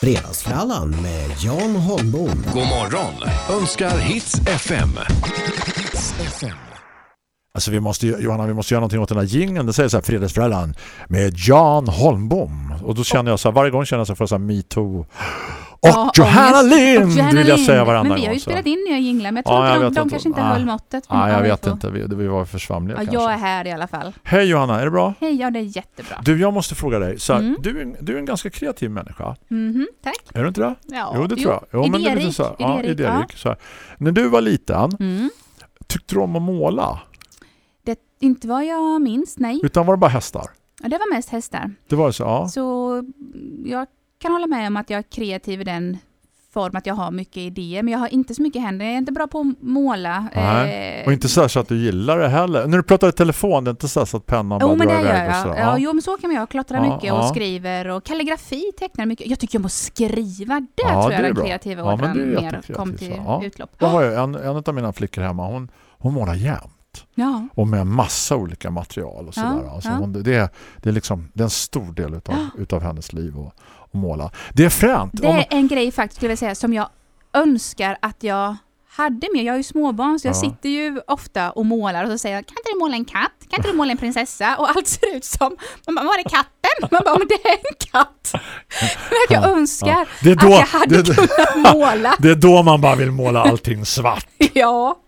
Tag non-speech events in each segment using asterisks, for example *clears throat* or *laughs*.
Fredagsfrallan med Jan Holmbom. God morgon önskar Hits FM. Hits FM. Alltså vi måste, Johanna, vi måste göra någonting åt den här jingeln. Det säger så här, Fredagsfrallan med Jan Holmbom. Och då känner jag så här, varje gång känner jag så här, för så här Me Too. Och Ja, Johanna. Lind vill jag säga varandra Men vi har ju spelat in nya jinglar, men jag tror Ja, jag de, de inte. kanske inte Nej. höll måttet. Nej, jag Ja, vet inte. Vi, vi var för svamliga Ja, kanske. jag är här i alla fall. Hej Johanna, är det bra? Hej, ja det är jättebra. Du, jag måste fråga dig. Så här, Mm. du, är, en- du är en ganska kreativ människa. Mhm, tack. Är du inte det? Ja, jo, det tror jag. Jo, men det är idérik, så här, ja, idérik, idérik, så här. När du var liten, Mm. tyckte du om att måla? Det, inte vad jag minns, nej. Utan var det bara hästar? Ja, det var mest hästar. Det var så, ja. Så mm, jag kan hålla med om att jag är kreativ i den form att jag har mycket idéer, men jag har inte så mycket händer. Jag är inte bra på att måla. Nej. Eh, Och inte så, så att du gillar det heller. När du pratar i telefon, det är inte så, så att pennan bara Jo, men det drar iväg och jag. så. Ja. jo, men så kan man göra. Klottrar Ja, mycket ja. och skriver och kalligrafi tecknar mycket. Jag tycker om att skriva. Där Ja, tror det jag är den kreativa Ja, ådran det mer kom till ja. utlopp. Jag har en, en av mina flickor hemma, hon, hon målar jämt. Ja. Och med massa olika material och Ja, sådär. Alltså ja. det, är, det, är liksom, det är en stor del utav, utav hennes liv att, att måla. Det är fränt. Det är en grej faktiskt skulle jag säga som jag önskar att jag hade mer. Jag har ju småbarn så jag Ja. sitter ju ofta och målar och så säger jag kan inte du måla en katt? Kan inte du måla en prinsessa? Och allt *laughs* ser ut som, man bara, var är katten? Man bara, men det är en katt. *laughs* Men jag Ja, önskar ja. Är att då- jag hade det- kunnat *laughs* måla. det är då man bara vill måla allting svart. Ja.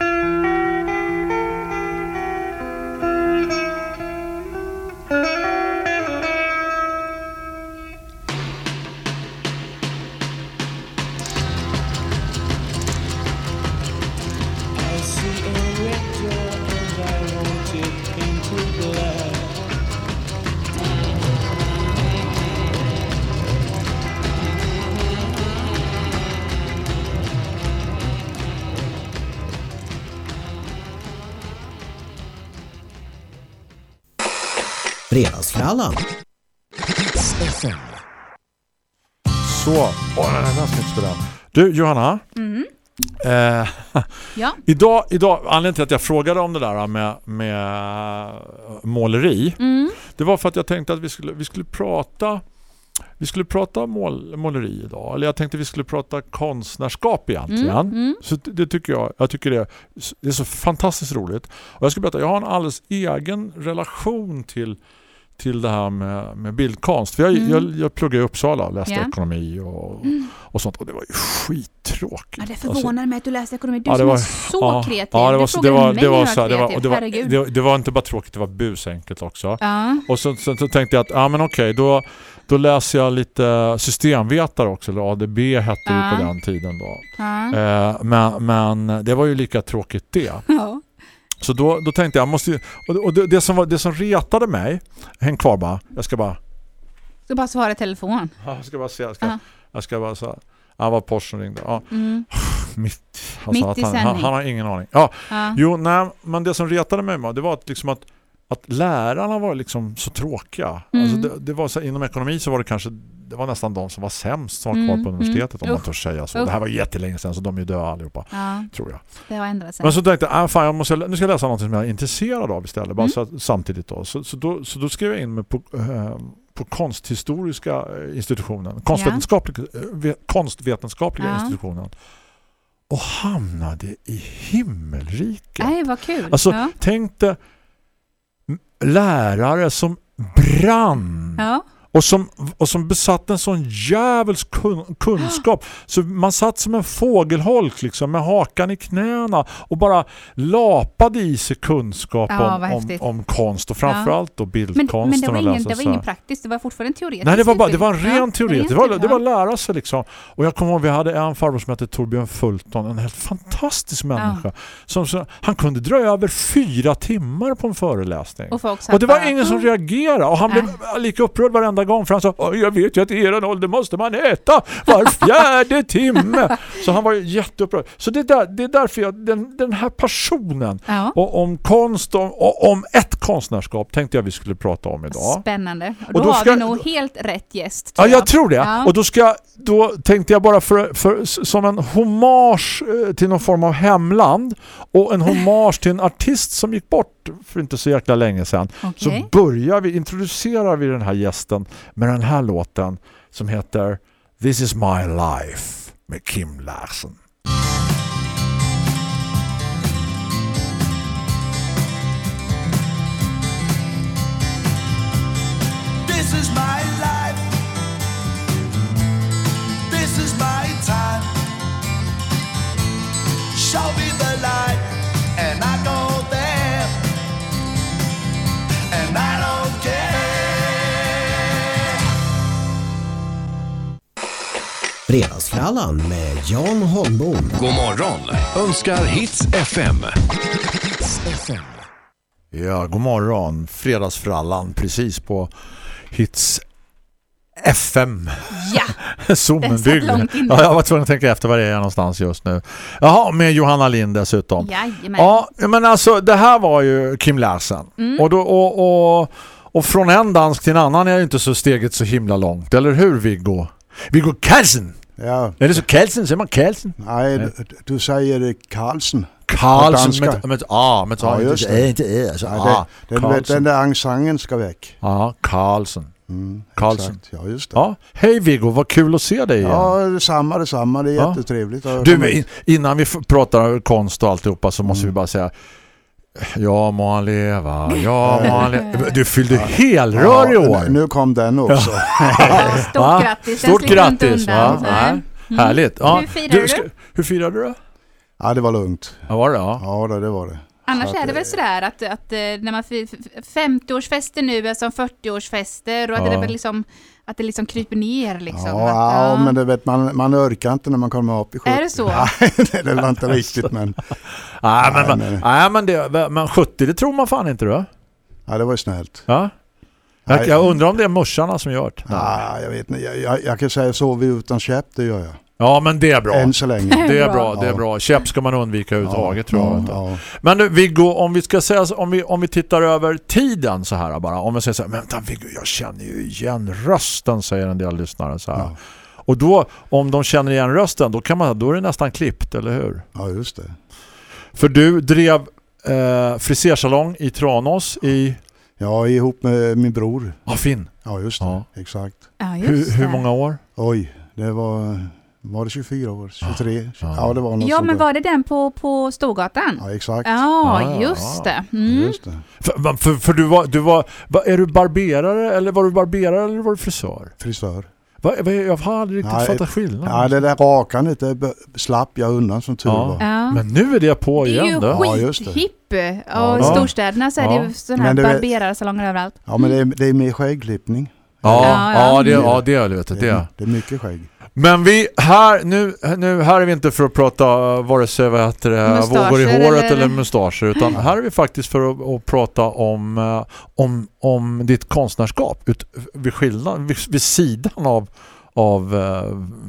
FM. Så, åh den här ganska spela. Du Johanna, Mm. eh, *laughs* Ja. idag, idag, anledningen till att jag frågade om det där med, med måleri, Mm. det var för att jag tänkte att vi skulle, vi skulle prata vi skulle prata mål, måleri idag. Eller jag tänkte vi skulle prata konstnärskap egentligen. Mm. Mm. Så det, det tycker jag. Jag tycker det, det är så fantastiskt roligt. Och jag ska berätta, jag har en alldeles egen relation till till det här med, med bildkonst. För jag, Mm. jag, jag pluggade i Uppsala och läste Ja. ekonomi och, och sånt. Och det var ju skittråkigt. Ja, det Alltså, förvånar mig att du läste ekonomi. Du Ja, det som var- är så ja, kreativ. Ja, det var, du det var, det var så det var, det var, det, det var inte bara tråkigt, det var busenkelt också. Ja. Och så, så, så tänkte jag att, ja men okej, då, då läser jag lite systemvetare också, eller ADB hette det Ja. på den tiden då. Ja. Eh, men, men det var ju lika tråkigt det. Ja. Så då, då tänkte jag, måste, ju- och, det, det, som var, det som retade mig, häng kvar bara, jag ska bara, Ska bara svara i telefon. ja, jag ska bara se, jag ska, Ja. jag ska bara så Ja, var Porsche som ringde. Ja, Mm. mitt. Mitt att i han, han, han har ingen aning. Ja, Ja. Jo, nej, men det som retade mig det var att, liksom att, att lärarna var liksom så tråkiga. Mm. Alltså det, det var så, inom ekonomi så var det kanske det var nästan de som var sämst som var kvar Mm, på universitetet mm. om man Usch. törs säga så. Det här var jättelänge sedan så de är ju döda allihopa, ja, tror jag. det har ändrat sig. Men så tänkte jag, ah, fan, jag måste, nu ska jag läsa något som jag är intresserad av istället. Bara Mm. så att, samtidigt då. Så, så, då. så då skrev jag in mig på, eh, på konsthistoriska eh, institutionen. Konstvetenskapliga, eh, ve- konstvetenskapliga Ja. institutionen. Och hamnade i himmelriket. Nej, vad kul. Alltså, ja. tänk dig m- lärare som brann Ja och, som, och som besatt en sån jävels kun, kunskap. Så man satt som en fågelholk liksom, med hakan i knäna och bara lapade i sig kunskap Ja, om, om, om konst och framförallt då Men, bildkonsten. men det var ingen, det var ingen praktiskt, det var fortfarande teoretiskt. Nej, det var, bara, det var en ren Ja, teoret. ren Det var, det var ja. lära sig liksom. Och jag kommer ihåg, vi hade en farbror som hette Torbjörn Fulton, en helt fantastisk människa. Som, så, han kunde dra över fyra timmar på en föreläsning. Och, Och det var ingen som reagerade. Och han blev lika upprörd varenda gång. För han sa, "Åh, jag vet ju att i er ålder måste man äta var fjärde *laughs* timme. Så han var ju jätteupprörd. Så det är, där, det är därför jag, den, den här passionen Ja. och om konst och, om ett konstnärskap tänkte jag vi skulle prata om idag. Spännande. Och Och då, då har ska- vi nog helt rätt gäst. Ja, jag tror det. Ja. Och då, ska, då tänkte jag bara för, för, som en hommage eh, till någon form av hemland och en hommage till en artist som gick bort för inte så jäkla länge sedan. Okej. Så börjar vi, introducerar vi den här gästen med den här låten som heter This is my life med Kim Larsen. Fredagsfrallan med Jan Holmbom. God morgon önskar Hits FM. Hits FM. Ja, god morgon. Fredagsfrallan precis på Hits FM. Ja, *laughs* Zoomenbygd. Ja, jag var tvungen att tänka efter var det är någonstans just nu. Jaha, med Johanna Lind dessutom. jajamän. Ja, men alltså det här var ju Kim Larsen. Mm. Och, då, och, och, och från en dansk till en annan är ju inte så steget så himla långt. Eller hur Viggo? Viggo Karlsen! Ja, Är det så Karlsen? Säger man Karlsen? nej, du, du säger Carlsen. Danska. med, med A. Ett A. Ja, inte, ä, inte ä. Alltså, Nej, A. det, den, Carlsen. den där accenten ska väck. Ja, Karlsen. Mm, Carlsen. exakt. Ja, just det. Ja, hej Viggo, vad kul att se dig igen. Ja, detsamma, detsamma. Det är Ja. jättetrevligt. Du, innan vi pratar konst och alltihopa så måste Mm. vi bara säga Ja må han leva, ja må han leva. Du fyllde helrör i Ja, år. Nu, nu kom den också. Ja, stort Va? grattis. Stort grattis. undan. Va? Nej. Mm. Härligt. Ja. Hur firade du? ska- Hur firade du? Ja, det var lugnt. Ja, var det? Ja. Ja, det, var det. Annars är det väl sådär att, att eh, när man fi- f- 50-årsfester nu är som 40-årsfester och att Ja. det väl liksom att det liksom kryper ner liksom. Ja, att, ja, men det vet man, man orkar inte när man kommer upp i 70. Är det så? *laughs* Nej, det är inte *laughs* riktigt, men Nej, men, Nej, nej, men, det, men 70 det tror man fan inte du. ja, det var ju snällt. Ja? Jag, jag undrar om det är morsarna som gör det. Ja, jag vet inte. Jag, jag, jag kan säga så vi utan käpp, det gör jag. Ja, men det är bra. Än så länge. Det är Bra. det är bra. Käpp ska man undvika överhuvudtaget tror jag. ja. Men nu Viggo, om vi ska säga om vi, om vi tittar över tiden så här bara. Om vi säger så här, men vänta Viggo, jag känner ju igen rösten, säger en del lyssnare så här. Ja. Och då, om de känner igen rösten, då, kan man, då är det nästan klippt, eller hur? ja, just det. För du drev eh, frisersalong i Tranås i... Ja, ihop med min bror. Ja, Finn. Ja, just det. Ja. Exakt. Ja, just Hur, hur många år? Oj, det var... Var det 24 år? 23? Ja. Ja, det var något Ja, men där. var det den på, på Storgatan? Ja, exakt. Ja, Ja, ja, just ja. det. Mm. Just det. För, för, för du var, du var... va- Är du barberare eller var du barberare eller var du frisör? Frisör. Va, va, jag har aldrig riktigt Nej, fattat skillnaden. Ja, det där rakandet det slapp jag undan som tur var. Ja. Men nu är det på det är igen ju då. Ja, just det. skithipp. Och Ja. i storstäderna så är det ju sådana här barberare-salonger överallt. Ja, men det är, det är mer skäggklippning. Ja, Ja, ja, ja. det, ja, det är det, Det det. är, det är mycket skägg. Men vi här nu, nu här är vi inte för att prata vare sig vad heter det, vågor i håret eller, eller- mustascher utan här är vi faktiskt för att, att prata om, uh, om, om ditt konstnärskap ut, vid, skillnad, vid, vid sidan av, av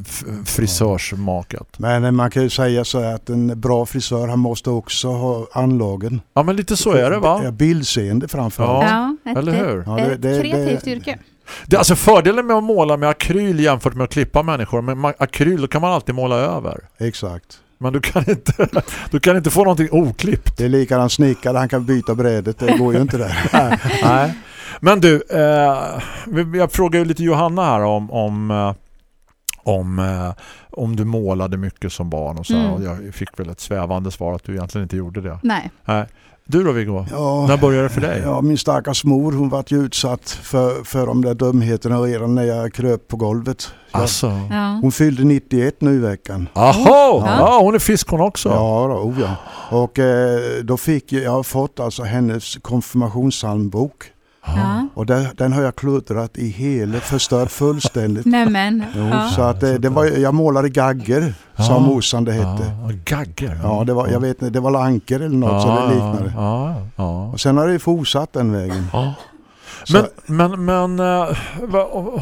f- frisörsmaket. Men eh, man kan ju säga så här att en bra frisör han måste också ha anlagen. Ja men lite så är det va? Bildseende framförallt. Ja. Ja, eller hur? Ja, det- ett det- kreativt yrke. Det, alltså fördelen med att måla med akryl jämfört med att klippa människor, ma- akryl kan man alltid måla över. Exakt. Men du kan inte, du kan inte få någonting oklippt. Det är likadant snickare, han kan byta brädet. Det går ju inte där. *laughs* Nej. Men du, eh, jag frågar ju lite Johanna här om om, eh, om, eh, om du målade mycket som barn och så. Mm. Och jag fick väl ett svävande svar att du egentligen inte gjorde det. Nej. Nej. Du då Viggo? Ja, När började det för dig? Ja, min stackars mor hon var ju utsatt för, för de där dumheterna redan när jag kröp på golvet. Jag, Alltså. Ja. Hon fyllde 91 nu i veckan. Aha, ja. Ja. hon är fisk hon också. Ja, då, oh ja. Och eh, då fick jag, jag har fått alltså hennes konfirmationssalmbok. Ja. Och där, den har jag kluddrat i hela, förstört fullständigt. *laughs* Nämen. Ja. Så att det, det var, jag målade gagger, Ja. sa morsan det hette. Ja, gagger. Ja, det var, jag vet inte, det var anker eller något så det liknade. Och sen har det fortsatt den vägen. Men, men, men eh,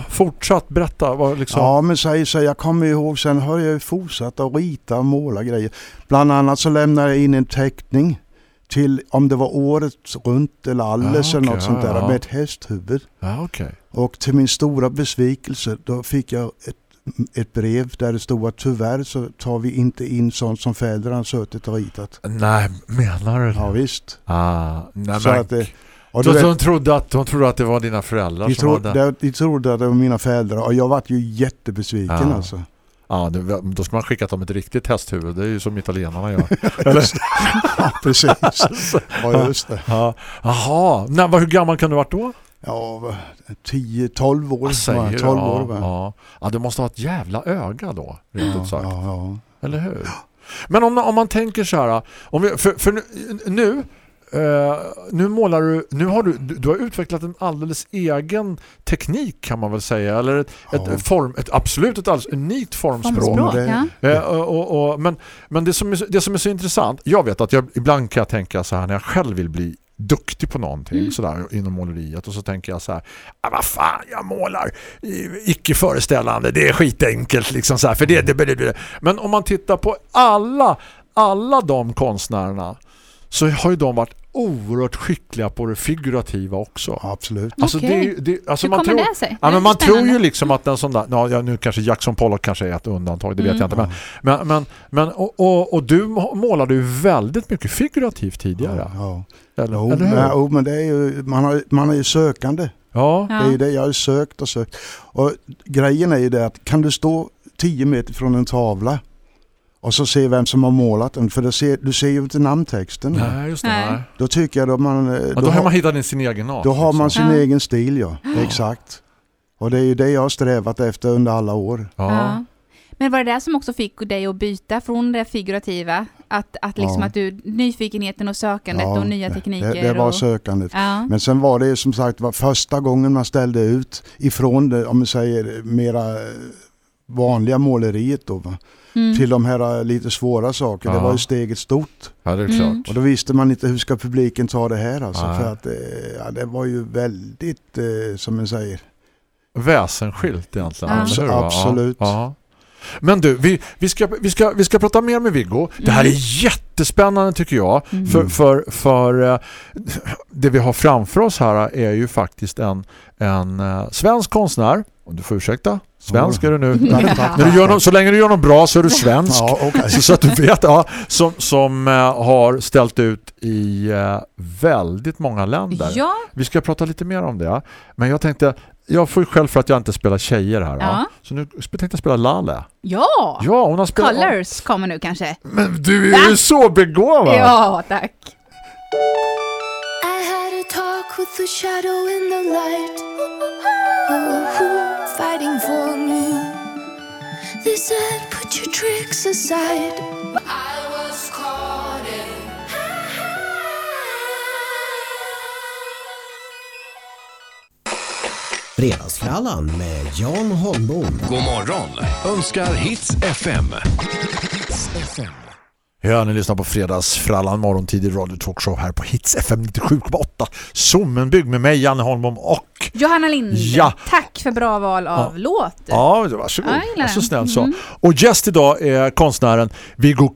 fortsatt berätta. Vad liksom, Ja men säg så, jag kommer ihåg, sen har jag fortsatt att rita och måla grejer. Bland annat så lämnade jag in en teckning till, om det var året runt eller alldeles Ja, eller något sånt där, ja. med ett hästhuvud. ja okej. Och till min stora besvikelse då fick jag ett, ett brev där det stod att tyvärr så tar vi inte in sånt som föräldrarna suttit och ritat. Nej, menar du det? Ja visst. Ah, nej, Så men, att det- Och Så vet, de, trodde att, de trodde att det var dina föräldrar de, som tro, hade... de, de trodde att det var mina föräldrar och jag vart ju jättebesviken Ja. alltså. Ja, då ska man skicka dem ett riktigt hästhuvud. Det är ju som italienarna gör. *laughs* Eller? Ja, precis. *laughs* Ja, just det. Ja. Jaha, Nej, hur gammal kan du ha varit då? Ja, 10-12 år. Säger va? du? 12 ja, år ja. ja, du måste ha ett jävla öga då, rent Ja, sagt. ja, ja. Eller hur? Men om, om man tänker så här, om vi, för, för nu, nu, eh, nu målar du, nu har du, du, du har utvecklat en alldeles egen teknik kan man väl säga, eller ett, Ja. ett, form, ett absolut ett alldeles unikt formspråk. Formspråk, ja. Eh, och, och, men men det, som är, så- det som är så intressant, jag vet att jag ibland kan jag tänka så här när jag själv vill bli duktig på någonting sådär inom måleriet och så tänker jag så här, ah, vad fan jag målar icke föreställande, det är skitenkelt liksom så här, för det, det, det, det. men om man tittar på alla alla de konstnärerna så har ju de varit oerhört skickliga på det figurativa också. Absolut. Alltså Okej. det, det, alltså Hur man kommer tror, det sig? Ja, men man tror ju liksom att en sån där, ja, ja, nu kanske Jackson Pollock kanske är ett undantag, det vet Mm. jag inte. Men, men, men, men och, och, och du målade ju väldigt mycket figurativt tidigare. Ja. Eller, Jo, eller hur? men, jo, men det är ju, man, har, man är ju sökande. Ja. Det är ju det jag har sökt och sökt. Och grejen är ju det att kan du stå 10 meter från en tavla och så se vem som har målat den, för ser, du ser ju inte namntexten. Nej, just det. Nej. Då tycker jag att man... eh, Ja, då har man hittat in sin egen art. då har man liksom. sin Ja. egen stil, ja. Exakt. Och det är ju det jag har strävat efter under alla år. Ja. Ja. Men var det det som också fick dig att byta från det figurativa? Att, att liksom Ja. att du, nyfikenheten och sökandet Ja, och nya tekniker? Det, det var och, sökandet. ja. Men sen var det som sagt var första gången man ställde ut ifrån det, om man säger mera eh, vanliga måleriet då, va? Mm. till de här eh, lite svåra sakerna. Det var ju steget stort. ja, det är Mm. klart. Och då visste man inte hur ska publiken ta det här alltså. Nej. För att eh, ja, det var ju väldigt, eh, som man säger. Väsensskilt egentligen. Ja. va? Absolut. Ja. Men du, vi, vi, ska, vi, ska, vi ska prata mer med Viggo. Det här Mm. är jättespännande tycker jag. Mm. För, för, för det vi har framför oss här är ju faktiskt en, en svensk konstnär. Om du får ursäkta. Svensk är du nu. *laughs* Ja. När du gör något, så länge du gör något bra så är du svensk. Ja, okej. *laughs* Så, så att du vet, ja, som, som eh, har ställt ut i eh, väldigt många länder. Ja, Vi ska prata lite mer om det. Men jag tänkte, jag får ju själv för att jag inte spelar tjejer här. Ja. Ja. Så nu tänkte jag spela Lale. ja. Ja, hon har spelat... Colors kommer nu kanske. Men du är ju så begåvad! Ja, tack. I had a talk with the shadow in the light, oh, fighting for me. They said, put your tricks aside. I was caught in. Fredagsfrallan med Jan Holmbom. God morgon önskar Hits FM. Hits FM. Ja, ni lyssnar på fredagsfrallan morgontidig radio talkshow här på Hits FM 97,8. Sommenbygg med mig, Janne Holmbom och... Johanna Lind, Ja. tack för bra val av låt. Ja, varsågod. Ja, så den. snäll så. Mm. Och gäst idag är konstnären Viggo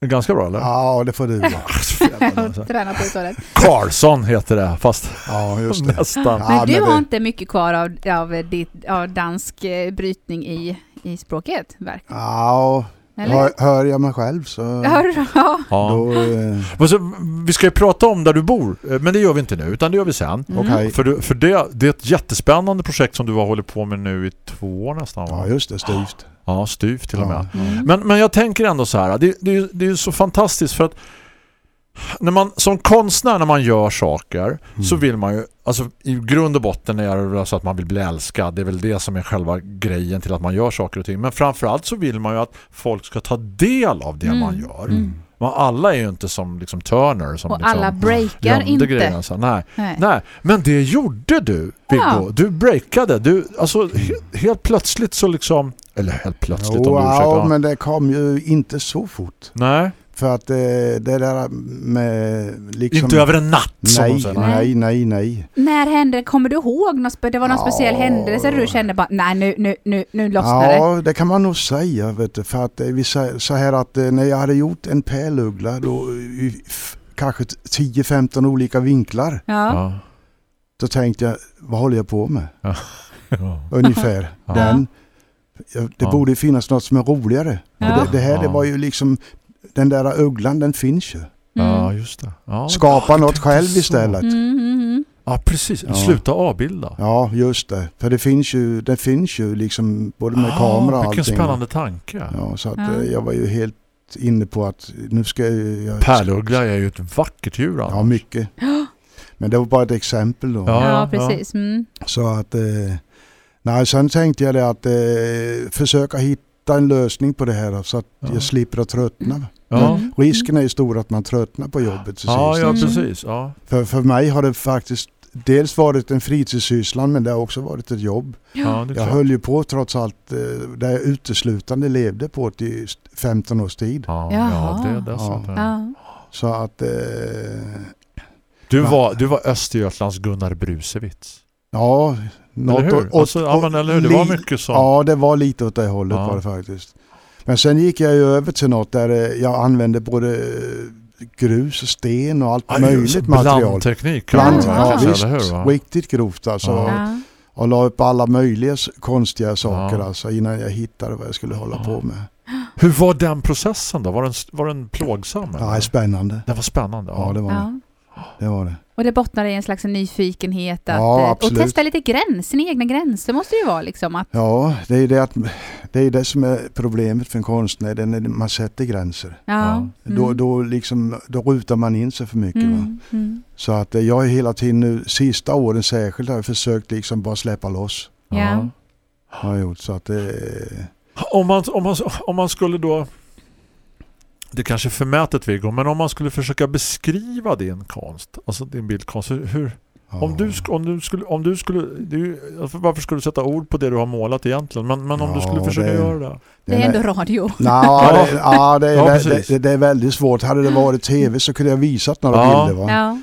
det Ganska bra, eller? Ja, det får du vara. *laughs* *laughs* Träna på uttalet. Karlsson heter det, fast Ja, just det. nästan. Ja, Men du men har det- inte mycket kvar av, av, ditt, av dansk eh, brytning i, i språket, verk. Ja? Hör, hör jag mig själv så... Hör? Ja. Ja. Då, eh, Och så, vi ska ju prata om där du bor, eh, men det gör vi inte nu, utan det gör vi sen. Mm. Okej. För, du, för det, det är ett jättespännande projekt som du har hållit på med nu i två år nästan. Va? Ja, just det. Styvt. Ja, styvt till och med. Ja. Mm. Men, men jag tänker ändå så här, det, det, det är ju så fantastiskt för att när man, som konstnär när man gör saker så vill man ju, alltså i grund och botten är det väl så att man vill bli älskad. Det är väl det som är själva grejen till att man gör saker och ting. Men framförallt så vill man ju att folk ska ta del av det Mm. man gör. Mm. Men alla är ju inte som liksom Turner som Och liksom alla breakar inte. grejerna. Så, nej. Nej. nej, men det gjorde du, Viggo. Ja. Du breakade. Du, alltså, he, helt plötsligt så liksom, eller helt plötsligt Jo, om du ursäktar. ja, men det kom ju inte så fort. Nej, För att eh, det där med liksom... inte över en natt som Nej, säger. nej, nej, nej. När hände, kommer du ihåg något, det var någon Ja. speciell händelse du kände bara, nej nu, nu, nu, nu lossnar det. Ja, det kan man nog säga. Vet du, för att eh, vi säger så här att eh, när jag hade gjort en pärluggla då i kanske 10-15 olika vinklar. Ja. Då tänkte jag, vad håller jag på med? Ja. *laughs* Ungefär. Ja. Den. Det borde finnas något som är roligare. Ja. Det, det här det var ju liksom, den där ugglan den finns ju. Ja, just det. Ja, Skapa ja, något själv så. istället. Mm, mm, mm. Ja, precis. Ja. Sluta avbilda. Ja, just det. För det finns ju, det finns ju liksom både med Ah, kamera och Vilken allting. spännande tanke. Ja, så att Ja. eh, jag var ju helt inne på att nu ska jag... jag Pärluggla är ju ett vackert djur. Ja, annars. mycket. Men det var bara ett exempel då. Ja, Ja, precis. Mm. Så att... Eh, nej, sen tänkte jag det att eh, försöka hitta en lösning på det här så att Ja. jag slipper att tröttna. Ja, Mm. Risken är ju stor att man tröttnar på jobbet till ja, sist. ja Mm. precis. Ja. För, för mig har det faktiskt dels varit en fritidssysslan men det har också varit ett jobb. Ja, det Jag höll ju på trots allt eh, där jag uteslutande levde på det i 15 års tid. Ja, ja, det är dessutom. Ja. Så att... Eh, Du, Va? var, du var Östergötlands Gunnar Brusewitz. ja, något Eller hur? åt- Alltså, ja, men eller hur? Det var mycket så. Ja, det var lite åt det hållet Ja. var det faktiskt. Men sen gick jag ju över till något där eh, jag använde både eh, grus och sten och allt Ja, möjligt material. Blandteknik. Bland, ja, verkligen visst. hur? Va? Riktigt grovt alltså. Ja. Ja. Och la upp alla möjliga konstiga saker Ja. alltså innan jag hittade vad jag skulle hålla Ja. på med. Hur var den processen då? Var den, var den plågsam? Ja, eller? spännande. Den var spännande. Ja, det var. Ja. Det, var det. Och det bottnar i en slags nyfikenhet att, Ja, eh, och testa lite gräns, sina egna gränser måste det ju vara liksom. Att, Ja, det är det, att, det är det som är problemet för en konstnär, det är när man sätter gränser. ja. Ja. Då, då, liksom, då rutar man in sig för mycket. Va? Mm, mm. Så att eh, jag har hela tiden nu, sista åren särskilt, har jag försökt liksom bara släppa loss. Ja. Har jag gjort. Så att det, Om, man, om, man, om man skulle då det är kanske är förmätet Viggo, men om man skulle försöka beskriva din konst, alltså din bildkonst, hur, om, du, om du skulle, om du skulle ju, alltså varför skulle du sätta ord på det du har målat egentligen, men, men om du Ja, skulle försöka det- göra det. Det är ändå radio. *laughs* Nå, det, ja, det, är, Ja, det, det är väldigt svårt. Hade det varit tv så kunde jag visat några Ja. bilder. Va? Ja.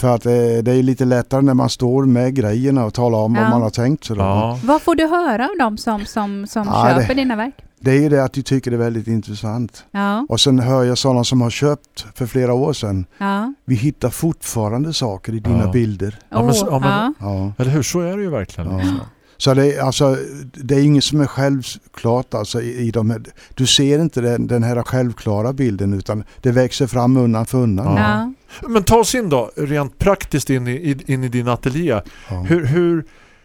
För att eh, det är lite lättare när man står med grejerna och talar om Ja. vad man har tänkt sig. Ja. Vad får du höra av dem som, som, som Ja, det- köper dina verk? Det är ju det att de tycker det är väldigt intressant. Ja. Och sen hör jag sådana som har köpt för flera år sedan. Ja. Vi hittar fortfarande saker i dina Ja. bilder. Ja, men ja, men- ja. Eller hur? Så är det ju verkligen. Ja. liksom. Så det är, alltså, det är inget som är självklart alltså, i, i de här, Du ser inte den, den här självklara bilden utan det växer fram undan för undan. Ja. Men ta oss in då, rent praktiskt in i, in i din ateljé. Ja. Hur, hur,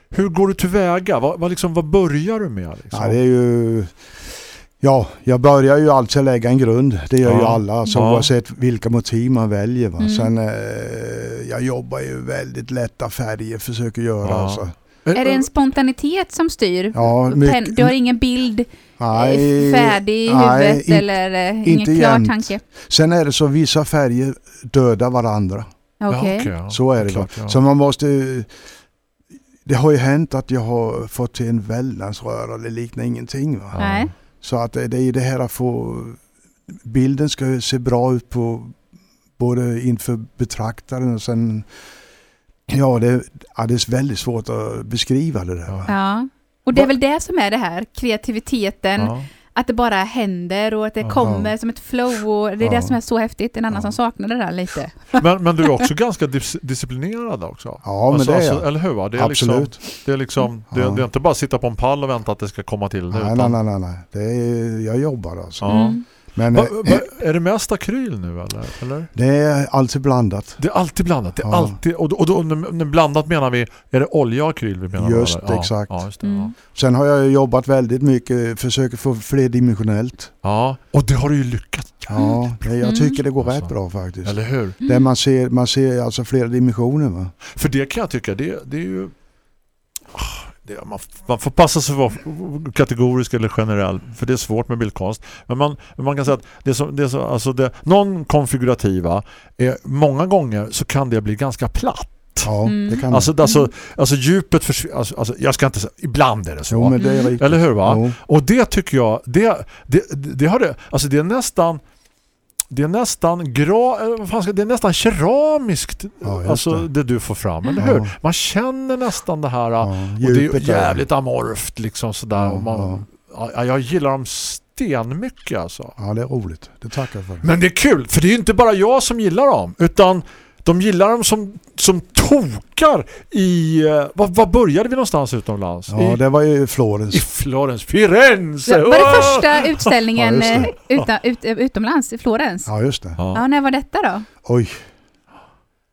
hur går du tillväga? Vad, vad, liksom, vad börjar du med? Liksom? Ja, det är ju... Ja, jag börjar ju alltid lägga en grund. Det gör ju Ja. alla, alltså, Ja. oavsett vilka motiv man väljer. Va? Mm. Sen, eh, jag jobbar ju väldigt lätta färger, försöker göra. Ja. Alltså. Är det en spontanitet som styr? Ja, mycket, du har ingen bild eh, nej, färdig i nej, huvudet in- eller eh, ingen klar jämt. tanke? Sen är det så vissa färger dödar varandra. Ja, ja. Så är det. Klart, ja. Så man måste... Det har ju hänt att jag har fått till en väldlandsröra, det liknar ingenting. Va? Nej. Så att det det är det här att få... Bilden ska ju se bra ut på både inför betraktaren och sen... Ja, det, ja, det är väldigt svårt att beskriva det där. Ja. Och det är väl det som är det här, kreativiteten, Ja. att det bara händer och att det kommer som ett flow och det är Ja. det som är så häftigt. En annan Ja. som saknar det där lite. Men, men du är också ganska dis disciplinerad också. Ja, men Alltså- det är alltså. Eller hur? Det är Absolut. Liksom, det, är liksom, det, det är inte bara att sitta på en pall och vänta att det ska komma till. Nej, utan- nej, nej, nej, nej. Det är, jag jobbar alltså. Ja. Mm. Men Va, eh, va, är det mest akryl nu eller? eller? det är alltid blandat. Det är alltid blandat. Det är Ja. alltid, och då, och då, blandat menar vi, är det olja och akryl vi menar? Just eller? exakt. Ja, just det, Mm. Sen har jag jobbat väldigt mycket, försöker få flerdimensionellt. ja. ja, och det har du ju lyckats. Ja, det- jag Mm. tycker det går Alltså. rätt bra faktiskt. Eller hur? Mm. Där man ser, man ser alltså flera dimensioner. Va? För det kan jag tycka, det, det är ju... Det, man, man får passa sig för att vara kategorisk eller generell, för det är svårt med bildkonst. Men man, man kan säga att det är så, det är så, alltså det, någon konfigurativa, är, många gånger så kan det bli ganska platt. Ja, Mm. det kan Alltså, alltså, alltså djupet försvinner, alltså, alltså, jag ska inte säga, ibland är det så. Jo, men det är riktigt. Eller hur va? Jo. Och det tycker jag, det, det, det har det, alltså det är nästan det är nästan gra, vad fan ska, det är nästan keramiskt Ja, alltså det. det. du får fram, eller Ja. hur? Man känner nästan det här Ja, och det är jävligt amorft liksom sådär och man, ja. jag gillar dem stenmycket alltså. Ja, det är roligt. Det tackar jag för. Men det är kul, för det är ju inte bara jag som gillar dem utan De gillar dem som, som tokar i... eh, Vad vad började vi någonstans utomlands? Ja, I, det var ju I Florens. Florens. Firenze! Var det första utställningen *laughs* Ja, just eh, uta, ut, eh, utomlands i Florens? Ja, just det. Ja. Ja, när var detta då? Oj,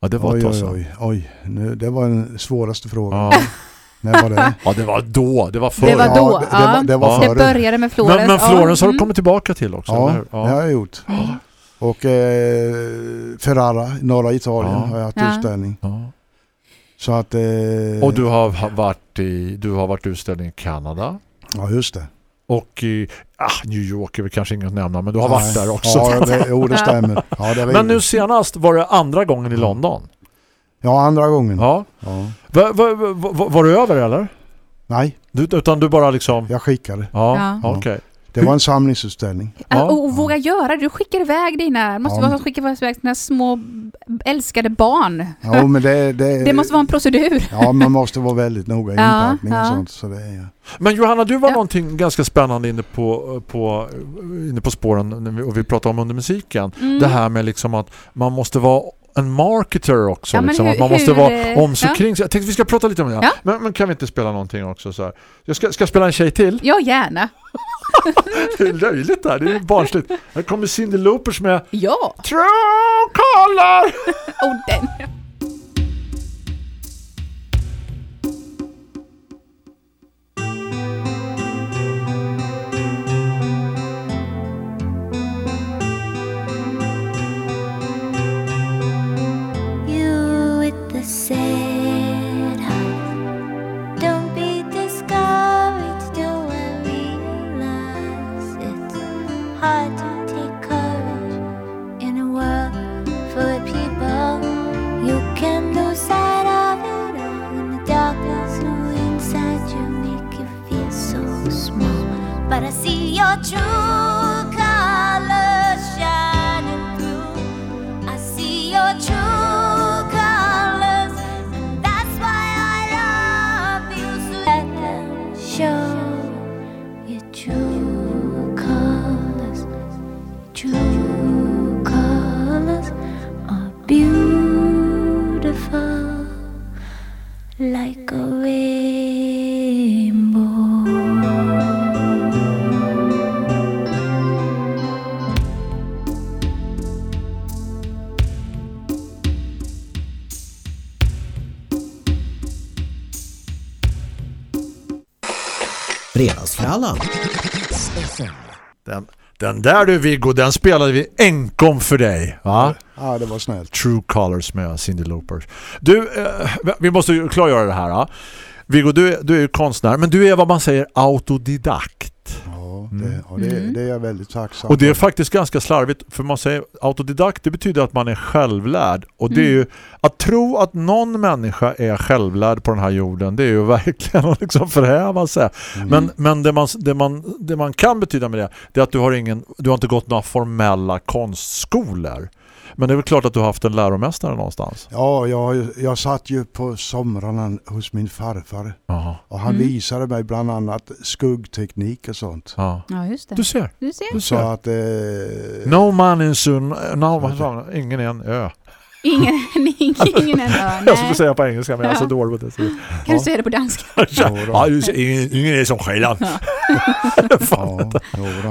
ja, det var oj, oj, oj. oj. Nu, det var den svåraste frågan. Ja. *laughs* När var det? ja, det var då. Det var förr. Det var då, Ja, det, det, ja. var, det var Ja. Det började med Florens. Men, men ja, Florens har du mm. kommit tillbaka till också, eller Ja, det har jag gjort. Och eh, Ferrara i norra Italien Ja. har jag haft Ja. utställning. Ja. Så att... Eh, Och du har ha- varit i du har varit utställning i Kanada Ja, just det. och i ah, New York är väl kanske inget att nämna men du har varit Nej. där också. Ja, det, jo, det *laughs* stämmer. Ja, det var Men nu senast var det andra gången i London. Ja, andra gången. Ja. Ja. Va, va, va, va, var du över eller? Nej, Du, utan du bara liksom... jag skickade. Ja, Ja. okej. Det var en samlingsutställning. Ja. Och, och våga göra det. Du skickar iväg dina, måste Ja. vara som skickar iväg sina små älskade barn. Ja, men det, det, *laughs* Det måste vara en procedur. Ja, man måste vara väldigt noga i Ja, inpackning och sånt. Så det är, Men Johanna, du var Ja. någonting ganska spännande inne på, på, inne på spåren när vi, och vi pratade om under musiken. Mm. Det här med liksom att man måste vara en marketer också. Ja, liksom, hur- att man måste hur, vara om sig ja. kring sig. Jag tänkte vi ska prata lite om det. Ja. Men, men kan vi inte spela någonting också? Så här? Jag ska, ska jag spela en tjej till? Ja, gärna. *laughs* Det är löjligt där, det är barnsligt. Här kommer Cindy Loopers med Ja, True Color! *laughs* och den. Fredagsfrallan. Den, den där du Viggo, den spelade vi enkom för dig. Va? ja, det var snällt. True Colors med Cindy Loopers. Du, eh, vi måste ju klargöra det här. Ja. Viggo, du, är- du är ju konstnär, men du är vad man säger autodidakt. Ja, det, ja, det, det är jag väldigt tacksam Och det är faktiskt ganska slarvigt, för man säger autodidakt, det betyder att man är självlärd. Och det är ju, att tro att någon människa är självlärd på den här jorden, det är ju *laughs* verkligen att liksom förhäva sig. Men, men det, man, det, man, det man kan betyda med det, det är att du har, ingen, du har inte gått några formella konstskolor. Men det är väl klart att du har haft en läromästare någonstans. Ja, jag, jag satt ju på somrarna hos min farfar Jaha. och han Mm. visade mig bland annat skuggteknik och sånt. Ja. Ja, just det. Du ser. Du ser. Du Så ser. att... Eh, No man in sun, no, vad sa han? ingen är en ö. Ingen, *laughs* ingen ändå. Jag skulle säga på engelska men jag är så Ja. dålig på det. Så. Kan du säga det på danska? *laughs* Ja, ingen, ingen är som själv. ja. *laughs*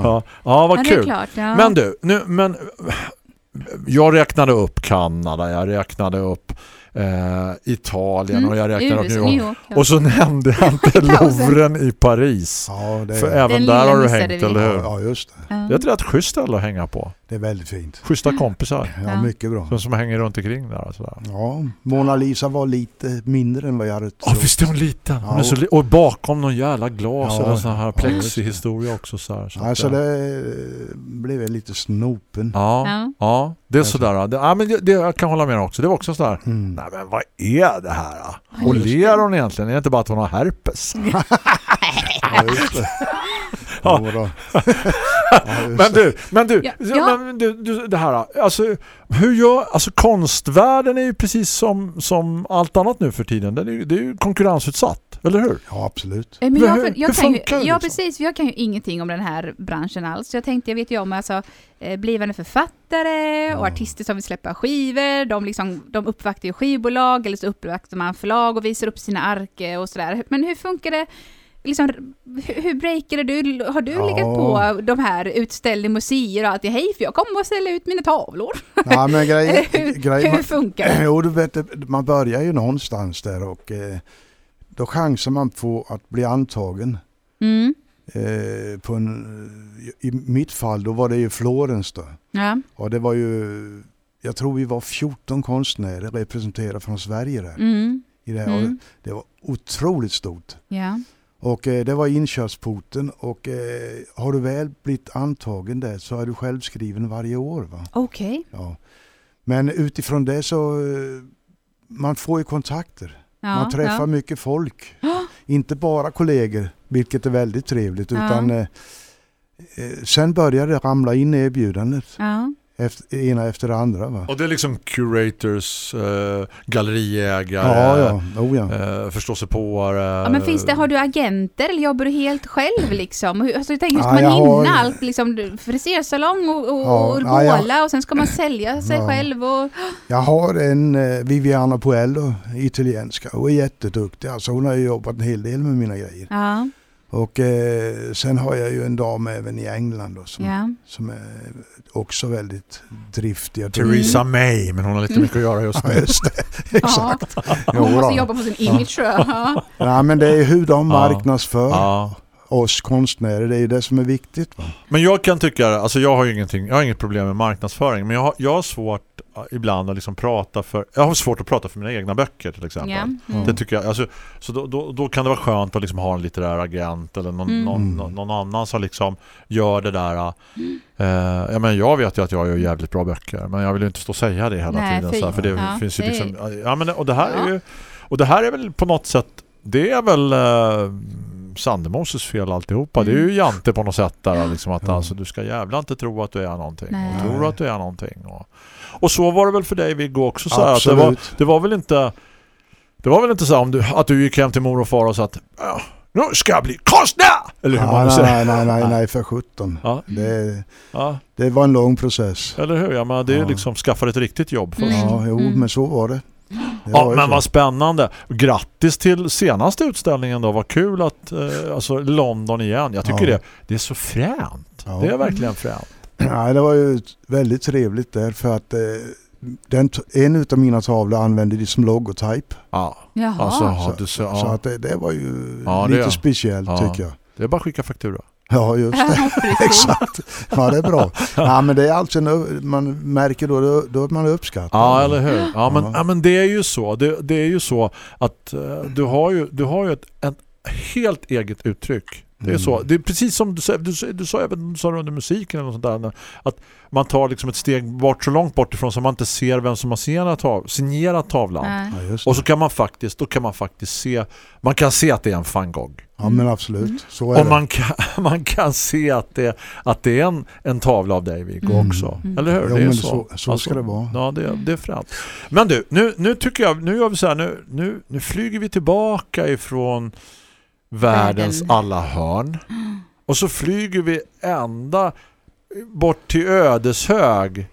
Ja, ja vad Ja, det är kul. klart. Ja. Men du, nu, men jag räknade upp Kanada, jag räknade upp eh, Italien Mm, och jag räknade upp New New York. Ja. Och så nämnde jag inte. *laughs* Louvren i Paris. Ja, det, För är, även Den där har du hängt, vi. eller hur? ja, just det. Ja. Det är ett rätt schysst ställe att hänga på. Det är väldigt fint. Schyssta kompisar. Ja, Ja. mycket bra. Som, som hänger runt omkring där. Och, sådär. Ja, Mona Lisa var lite mindre än vad jag hade Ja, trott. visst är hon liten. Hon är Ja. så li- och bakom någon jävla glas Ja, eller en sån här ja, plexihistoria också. Så här, så Alltså ja. det blev jag lite snopen. Ja, ja. Ja. det är sådär. Det, ja, men det, det, jag kan hålla med också. Det var också sådär. Mm. Nej men vad är det här? Och ler hon egentligen? Är det inte bara att hon har herpes? *laughs* *laughs* Ja, *laughs* Men du, men du, Ja. Men du, du det här, alltså hur gör, alltså konstvärlden är ju precis som, som allt annat nu för tiden. Det är, ju- det är ju konkurrensutsatt, eller hur? Ja, absolut. Eh, Men jag, hur- jag, hur kan ju, funkar det ja, liksom? precis. Jag kan ju ingenting om den här branschen alls. Så jag tänkte, jag vet ju om alltså, eh, blivande författare och artister som vill släppa skivor. De, liksom, de uppvaktar ju skivbolag eller så uppvaktar man förlag och visar upp sina ark och sådär. Men hur funkar det? Liksom, hur, hur breakade du? Har du Ja. legat på de här utställningar, museer och alltid? Hej, för jag kommer att ställa ut mina tavlor. Ja, men *laughs* grej, hur, grej, hur funkar det? *laughs* Jo, du vet, man börjar ju någonstans där och eh, då chansar man på att bli antagen. Mm. Eh, på en, I mitt fall då var det ju Florens då. Ja. Och det var ju, jag tror vi var 14 konstnärer representerade från Sverige där. Mm. I det, här. Mm. Det var otroligt stort. Ja. Och eh, det var inkörsporten och eh, har du väl blivit antagen där så är du självskriven varje år. Va? Okej. Ja. Men utifrån det så, eh, man får ju kontakter. Ja, man träffar ja. mycket folk. Inte bara kollegor, vilket är väldigt trevligt. Utan eh, eh, sen börjar det ramla in erbjudandet. Ja. Efter, ena efter det andra. Va? Och det är liksom curators, eh, galleriägare, Ja, ja. Oh, ja. eh, förståsigpåare. Ja, men finns det, har du agenter eller jobbar du helt själv liksom? Hur, alltså, jag tänker, hur ska Ja, man jag har- hinna allt? Liksom, frisörsalong och, och, Ja, och ja, jag- båla och sen ska man sälja sig Ja. själv och... Jag har en eh, Viviana Puello, italienska, och är jätteduktig. Alltså hon har ju jobbat en hel del med mina grejer. Ja, Och eh, sen har jag ju en dam även i England då, som, ja. som är också väldigt driftig. Theresa May, men hon har lite mycket att göra just Ja, nu. just det. *laughs* Exakt. Ja. Hon måste jobba på sin image tror jag. Ja. Ja, men det är hur de marknadsför Ja. Oss konstnärer. Det är ju det som är viktigt. Va? Men jag kan tycka, alltså jag har ju ingenting, jag har inget problem med marknadsföring, men jag har, jag har svårt ibland att liksom prata för, jag har svårt att prata för mina egna böcker till exempel. Ja. Mm. Det tycker jag, alltså, så då, då, då kan det vara skönt att liksom ha en litterär agent eller någon, Mm. någon, någon, någon annan som liksom gör det där. Eh, jag, menar, jag vet ju att jag gör jävligt bra böcker, men jag vill ju inte stå och säga det hela Nej, tiden. fy. Så här, för det Ja, finns ju liksom, ja, men, och, det här Ja. är ju, och det här är väl på något sätt, det är väl eh, Sandemoses fel alltihopa. Det är Mm. ju Jante på något sätt där liksom att Ja. alltså, du ska jävla inte tro att du är någonting. Nej. Och tror att du är någonting. Och, och så var det väl för dig Viggo också så här, att det var, det var väl inte det var väl inte så om du, att du gick hem till mor och far och sa att "Ja, nu ska jag bli konstnär! Eller hur man Ja, nu nej, säger. nej, nej, nej, för 17. Ja. Det, Ja, det var en lång process. eller hur? Ja, men det är Ja. liksom skaffa ett riktigt jobb först. Mm. Ja, jo, Mm. men så var det. Ja, men så. vad spännande. Grattis till senaste utställningen då. Vad kul att eh, alltså London igen. Jag tycker Ja. det, det är så fränt. Ja. Det är verkligen fränt. Nej, det var ju väldigt trevligt där för att eh, den, en utav mina tavlor använde de som logotyp. Ja, Jaha. alltså, ja, så, du, så, så ja, att det, det var ju Ja, lite speciellt ja. tycker jag. det är bara att skicka faktura. Ja, just det. *laughs* Exakt. Ja, det är bra. Ja, men det är alltså en, man märker då, då, att man uppskattar. Ja, eller hur? Ja, men, Ja. ja, men det är ju så. Det, det är ju så att eh, du har ju, du har ju ett, ett helt eget uttryck. Det är Mm. så. Det är precis som du sa, du, sa- du sa även du sa under musiken eller något sånt där. Att man tar liksom ett steg bort så långt bort ifrån så man inte ser vem som har signerat, tav, signerat tavlan. Ja. Och så kan man faktiskt, då kan man faktiskt se, man kan se att det är en van Gogh. ja, men absolut. Så är Och det. man kan, *laughs* man kan se att det, att det är en, en tavla av dig Viggo Mm. också. Mm. Eller hur? Jo, det är så. så- så ska det vara. Ja, det, det är främt. Men du, nu, nu tycker jag, nu gör vi så här, nu, nu, nu flyger vi tillbaka ifrån världens Världen. alla hörn. Och så flyger vi ända bort till Ödeshög.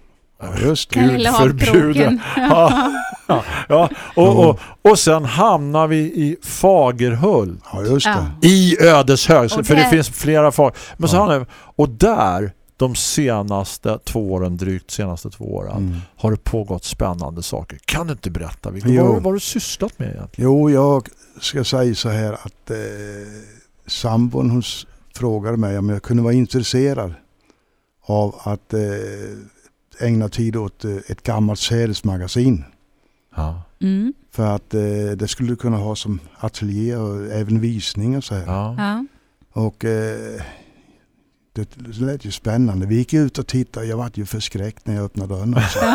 Just. Gud förbjude. *laughs* Ja, ja, ja. Och, och, och sen hamnar vi i Fagerhult. Ja, just det. I Ödeshög, för det finns flera fag. Men så Ja. hamnar vi, och där, de senaste två åren, drygt senaste två åren, Mm. har det pågått spännande saker. Kan du inte berätta? Jo. Vad, vad har du sysslat med egentligen? Jo, jag ska säga så här att eh, sambon hon frågade mig om jag kunde vara intresserad av att eh, ägna tid åt eh, ett gammalt sädesmagasin. Ja. Mm. För att eh, det skulle du kunna ha som ateljé och även visning och så här. Ja. Ja. Och eh, det lät ju spännande. Vi gick ut och tittade. Jag var ju förskräckt när jag öppnade dörren. Alltså. *laughs*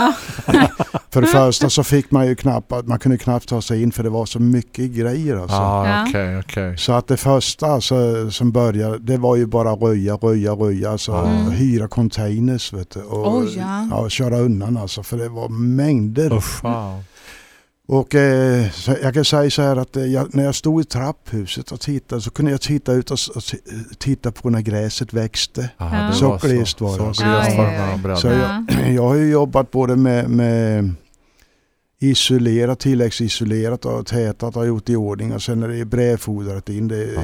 Ja. *laughs* För det första så fick man ju knappt, man kunde knappt ta sig in för det var så mycket grejer alltså. Ja, Ja. okej, okej. Så att det första alltså, som började, det var ju bara röja, röja, röja. Alltså Mm. hyra containers vet du. Och, Oj, ja. köra undan alltså. För det var mängder. Usch, wow. Och eh, jag kan säga så här att eh, jag, när jag stod i trapphuset och tittade så kunde jag titta ut och, och titta på när gräset växte. Ja, Ja. det Så glest var det Så bredde. Så Ja. jag, *clears throat* jag har ju jobbat både med, med isolerat, tilläggsisolerat och tätat och gjort i ordning och sen är det brevfodrat in. Det, Ja.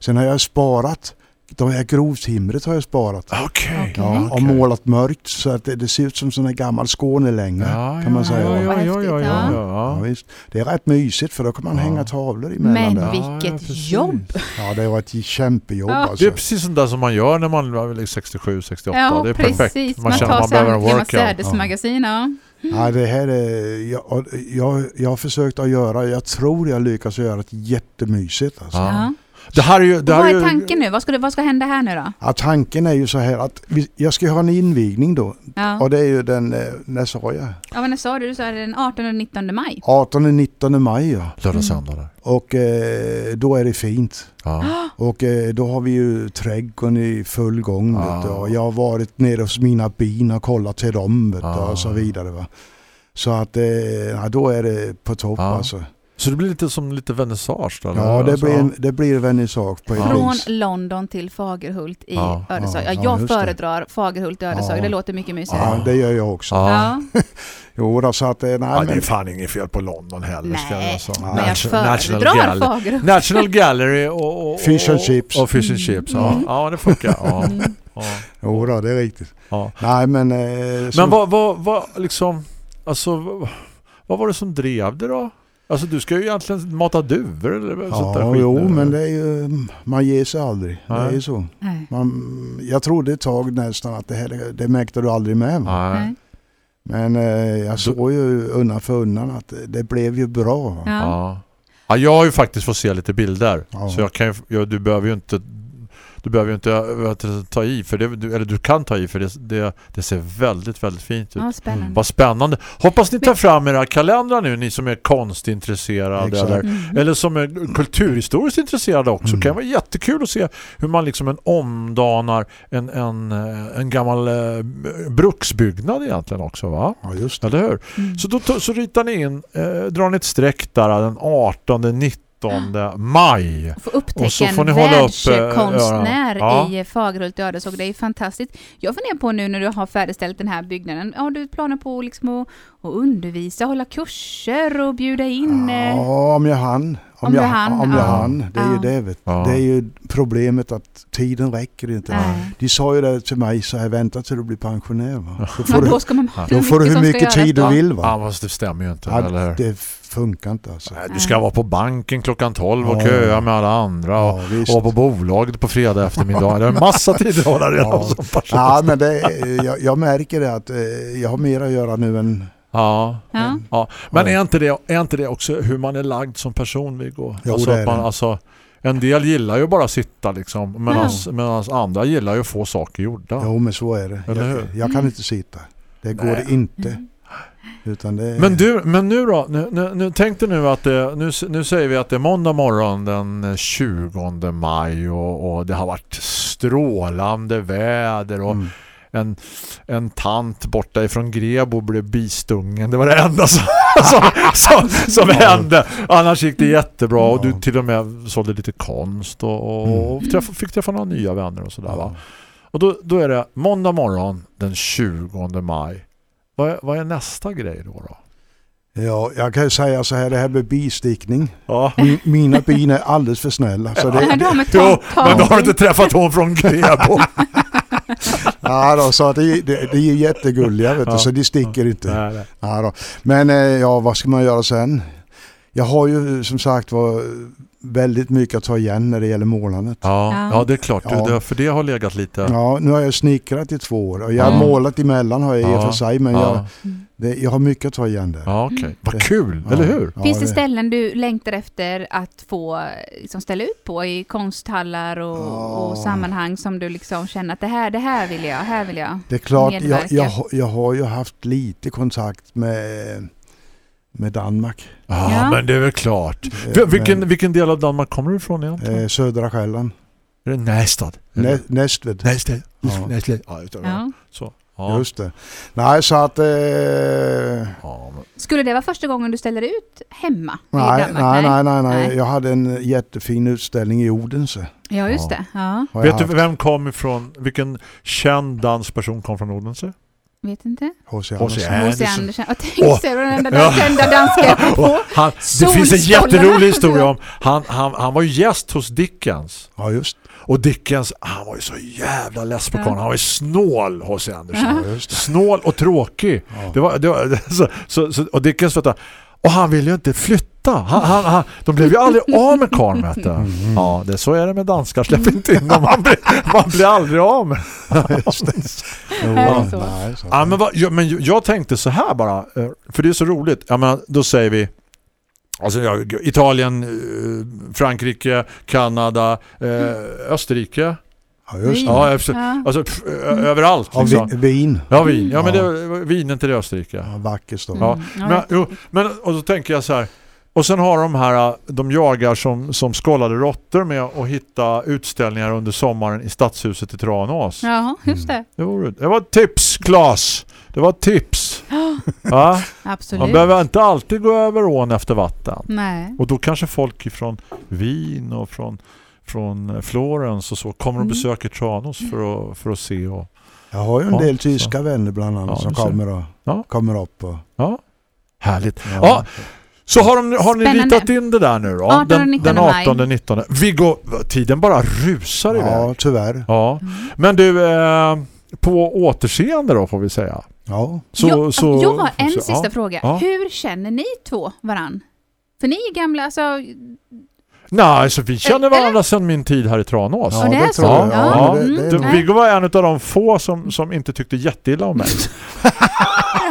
Sen har jag sparat, det här grovtimret har jag sparat. Okej. Ja, och okej. målat mörkt så att det, det ser ut som sån här gammal Skånelänga. Ja, kan man ja, säga. Ja, ja, ja, ja, ja. Det är rätt mysigt för då kan man Ja. hänga tavlor emellan Men där. Ja, vilket jobb! Ja, det var ett kämpejobb Ja. alltså. Det är precis sånt där som man gör när man är 67, 68. Ja, det är precis. perfekt. Man, känner tar man behöver en workout. sädesmagasin. Ja. Ja, det här är, jag, jag, jag har försökt att göra, jag tror jag lyckas göra ett jättemysigt. Alltså. Ja. Det här är ju... Det Och här vad är tanken nu? Vad ska, det, vad ska hända här nu då? Ja, tanken är ju så här att vi, jag ska ha en invigning då. Ja, Och det är ju den, eh, när sa jag? ja men när sa du? Du sa den 18 och 19 maj. 18-19 maj ja. lördag, söndag där. Och eh, då är det fint. Ja. *gasps* Och eh, då har vi ju trädgården i full gång. Ja. Vet du. Och jag har varit nere hos mina bin och kollat till dem vet du, Ja. och så vidare. Va? Så att eh, då är det på topp Ja. alltså. Så det blir lite som lite vernissage? Ja, det Alltså, blir, en, det blir vernissage på Från vis. London till Fagerhult i Ja, Ödeshög. ja, Ja, ja, jag just det. föredrar Fagerhult i Ödeshög. Ja. Det låter mycket mysigare. Ja, det gör jag också. Ja. Ja. *laughs* Jo, då, så att, eh, nej, Ja, det är fan inget fel på London heller. ska jag Nej, men jag National föredrar Gallery. Fagerhult. National Gallery och, och, Fish and och- chips. Och fish and chips, ja. Mm. Ja, det funkar. Ja. Mm. Ja. jo, då, det är riktigt. Ja. Nej, men... Eh, Men vad, vad, vad liksom, alltså, vad, vad var det som drev det då? Alltså du ska ju egentligen mata duvor eller sånt där Ja, skit jo, nu. men det är ju, man ger sig aldrig. Det är Nej. ju så. Nej. Man, jag trodde ett tag nästan att det här det mäktade du aldrig med. Nej. Nej. Men eh, jag såg ju undan för undan att det blev ju bra. Ja. Ja. ja, jag har ju faktiskt fått se lite bilder. Ja. Så jag kan ju, jag, du behöver ju inte du behöver ju inte du, ta i för det, eller du kan ta i för det, det, det ser väldigt, väldigt fint ut. ja, spännande. Vad spännande. Hoppas ni tar fram era kalendrar nu, ni som är konstintresserade Exakt. eller, Mm. eller som är kulturhistoriskt intresserade också. Mm. Det kan vara jättekul att se hur man liksom en omdanar en, en, eh, en gammal eh, bruksbyggnad egentligen också va? Ja, just det. Eller hur? Mm. Så då så ritar ni in, eh, drar ni ett streck där den 18, 19 maj. Få upptäcka Och så får en ni hålla upp, eh, världskonstnär ja. i Fagerhult i Ödeshög. Det är fantastiskt. Jag funderar på nu när du har färdigställt den här byggnaden. Har du planer på liksom att, att undervisa, hålla kurser och bjuda in? eh, Ja, om jag hann. Om, Om jag, du hann, om jag ja. hann. Det är Ja. ju det. Vet. Ja. Det är ju problemet att tiden räcker inte. Nej. De sa ju det till mig så här, vänta till du blir pensionär. Va? Då får, *laughs* du, då ska man då får du hur mycket tid du vill. Va? Ja, fast det stämmer ju inte, Ja, eller det funkar inte alltså. Nej, Du ska vara på banken klockan 12 och Ja. köa med alla andra och, och vara på bolaget på fredag eftermiddag. Det är en massa tid att hålla reda på Ja. som person. Ja, men det, jag, jag märker det att eh, jag har mer att göra nu än... Ja. Ja. Ja, men Ja. är inte, det, är inte det också hur man är lagd som person, Viggo? Jo, alltså, det är att man, det. alltså, en del gillar ju bara att sitta liksom, medan andra gillar ju att få saker gjorda. Jo, men så är det. Eller Jag, hur? jag kan inte sitta. Det går Nej. inte. Utan det, Men du, men nu då? Nu, nu, nu tänkte nu att det, nu, nu säger vi att det är måndag morgon den 20 maj och, och det har varit strålande väder och Mm. en, en tant borta ifrån Grebo blev bistungen. Det var det enda som, *laughs* som, som, som hände. Annars gick det jättebra och du till och med sålde lite konst och, och, och träff, fick träffa några nya vänner och sådär va. Ja. Och då, då är det måndag morgon den 20 maj. Vad är, vad är nästa grej då då? Ja, jag kan ju säga så här, det här med bistickning. Ja. Min, mina bin är alldeles för snälla. Så det, de är Jo, men då har du inte träffat hon från Grebo. *laughs* *laughs* ja, då, så att det, det, det är jättegulliga, vet du, Ja. så de sticker inte. Nej, nej. Ja, då. Men eh, ja, vad ska man göra sen? Jag har ju som sagt var väldigt mycket att ta igen när det gäller målandet. Ja, Ja. det är klart. Du, Ja. det, för det har legat lite... Ja, nu har jag snickrat i två år och jag har Ja. målat emellan har jag i och Ja. för sig men ja. jag, det, jag har mycket att ta igen där. Ja, okej. Vad Det- kul, Ja. eller hur? Finns det ställen du längtar efter att få liksom, ställa ut på i konsthallar och, Ja. och sammanhang som du liksom känner att det här, det här vill jag, här vill jag? Det är klart, jag, jag, har- jag har ju haft lite kontakt med, med Danmark. Ja, Ja. men det är väl klart. Eh, Vi- Vilken, men, vilken del av Danmark kommer du ifrån egentligen? eh, södra Själland. är det Nästad? Nä, Nästved. Nästed. Ja. Nästed. Ja, just det. Ja. Så. Ja. Just det. Nej, så att... Eh, Ja, men- Skulle det vara första gången du ställer ut hemma i nej, Danmark? nej, nej, nej, nej. Nej. Jag hade en jättefin utställning i Odense. Ja, just Ja. det. Ja, Vet du vem kom ifrån, vilken känd dansperson kom från Odense? Vet inte. H.C. H.C. Andersen. H.C. Och tänk du den enda Ja. kända danska *laughs* på? Han, det finns en jätterolig historia om, han, han, han var ju gäst hos Dickens. Ja, just Och Dickens, han var ju så jävla less på Ja. Han var ju snål hos Andersen. ja. Snål och tråkig. Ja. Det var, det var, *laughs* så, så, så, och Dickens vet du, och han ville ju inte flytta. Han, han, han, de blev ju aldrig av med karln vet du. Mm. Ja, det, så är det med danskar. Släpp inte in dem. Man blir, man blir aldrig av med. *laughs* Just det. Jo, nej. Ja, men, vad, jag, men jag tänkte så här bara, eh, för det är så roligt. Jag menar, då säger vi alltså, ja, Italien, eh, Frankrike, Kanada, eh, Österrike. Ja, just det. Ja, efter, Ja. alltså, pff, överallt. Ja, Liksom. vi- vin. Ja, vin. Ja, men Ja. det var vinen till Österrike. Ja, vackert. Ja. Mm. Ja, Men, jo, men, och så tänker jag så här. Och sen har de här, de jagar som, som skållade råttor med att hitta utställningar under sommaren i stadshuset i Tranås. Ja, just det. Det, var, det var ett tips, Klas. Det var ett tips. *gasps* Man Absolut. behöver inte alltid gå över ån efter vatten. Nej. Och då kanske folk från Wien och från, från Florens och så kommer och Mm. besöker Tranås för att, för att se. Och, Jag har ju en Ja, del så. tyska vänner bland annat Ja, som kommer, och, Ja. kommer upp. Och, ja, härligt. ja. Ja, Så har, de, har ni Spännande. ritat in det där nu då? 18 och den, 19 den maj. 18 19. Viggo, tiden bara rusar iväg. ja, tyvärr. Ja. Mm. Men du, eh, på återseende då får vi säga. Ja. Så, jag, så, jag har en så- sista ja. fråga. Ja. Hur känner ni två varann? För ni är gamla, alltså... Nej, alltså vi känner varandra sedan min tid här i Tranås. Ja, det är så. Ja. Ja, men det. Viggo var en av de få som, som inte tyckte jätteilla om mig.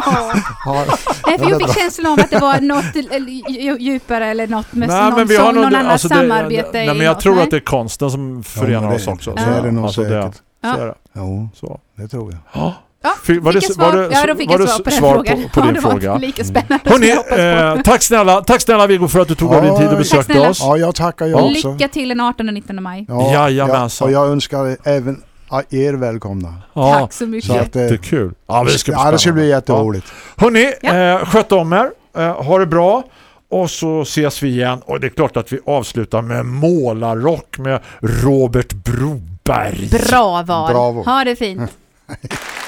Ja. ja, Nej, för jag fick känslan av att det var något djupare eller något med Nej, någon, men vi har någon annan alltså det- samarbete Nej, men jag något, tror nej? att det är konsten som förenar oss det- också. det är det nog alltså säkert. Det, så är det. Jo, Så. det tror jag. Ja. Ja, var det- jag svar? var det- ja, fick var det svar på den svar på- frågan. på ja, din det fråga? lika spännande som Hörrni, eh, tack snälla, tack snälla Viggo för att du tog av din Ja, tid och besökte oss. Ja, jag tackar jag också. Lycka till den 18 och 19 maj. Ja, Jajamensan. och jag önskar även er välkomna. Ja, Tack så mycket. Så att, eh, jättekul. Ja, det ska bli ja, det ska bli jätteroligt. Ja. Hörni, Ja. eh, sköt om er. Eh, ha det bra. Och så ses vi igen. Och det är klart att vi avslutar med målarrock med Robert Broberg. Bra val. Bravo. Ha det fint. *laughs*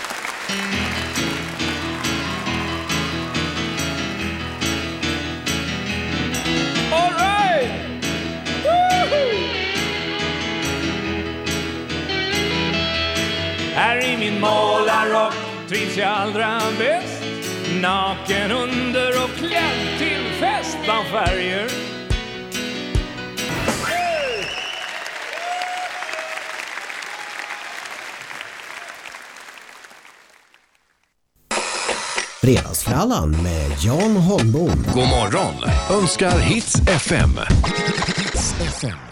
Här i min målarrock trivs jag allra bäst Naken under och klädd till fest bland färger Fredagsfrallan med Jan Holmbom. God morgon önskar Hits FM. Hits FM.